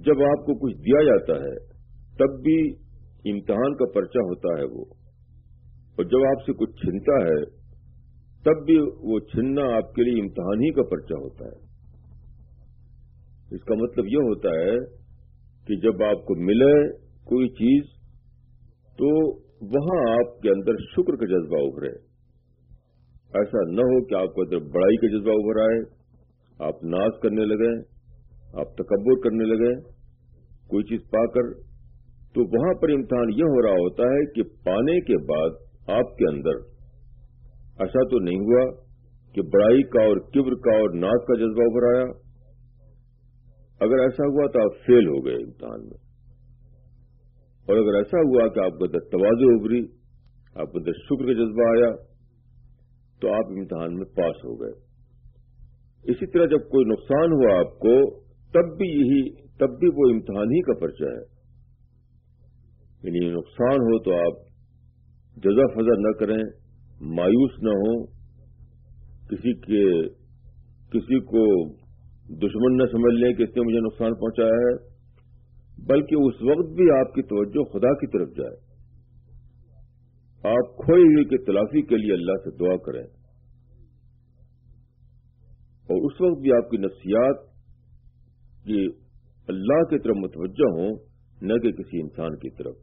جب آپ کو کچھ دیا جاتا ہے، تب بھی امتحان کا پرچہ ہوتا ہے وہ۔ اور جب آپ سے کچھ چھنتا ہے، تب بھی وہ چھننا آپ کے لیے امتحان ہی کا پرچہ ہوتا ہے۔ اس کا مطلب یہ ہوتا ہے کہ جب آپ کو ملے کوئی چیز، تو وہاں آپ کے اندر شکر کا جذبہ ابھرے۔ ایسا نہ ہو کہ آپ کو اندر بڑائی کا جذبہ ابھر آئے، آپ ناز کرنے لگے آپ تکبر کرنے لگے، کوئی چیز پا کر، تو وہاں پر امتحان یہ ہو رہا ہوتا ہے کہ پانے کے بعد آپ کے اندر ایسا تو نہیں ہوا کہ بڑائی کا اور کبر کا اور ناز کا جذبہ ابھر آیا؟ اگر ایسا ہوا تو آپ فیل ہو گئے امتحان میں۔ اور اگر ایسا ہوا کہ آپ کو اندر توازو ابری آپ کو اندر شکر کا جذبہ آیا، تو آپ امتحان میں پاس ہو گئے۔ اسی طرح جب کوئی نقصان ہوا آپ کو تب بھی یہی، تب بھی وہ امتحان ہی کا پرچہ ہے۔ یعنی نقصان ہو تو آپ جزا فضا نہ کریں، مایوس نہ ہوں، کسی کے، کسی کو دشمن نہ سمجھ لیں کہ اس نے مجھے نقصان پہنچایا ہے، بلکہ اس وقت بھی آپ کی توجہ خدا کی طرف جائے۔ آپ کھوئی ہوئی کی تلافی کے لیے اللہ سے دعا کریں۔ اور اس وقت بھی آپ کی نفسیات یہ اللہ کی طرف متوجہ ہوں نہ کہ کسی انسان کی طرف۔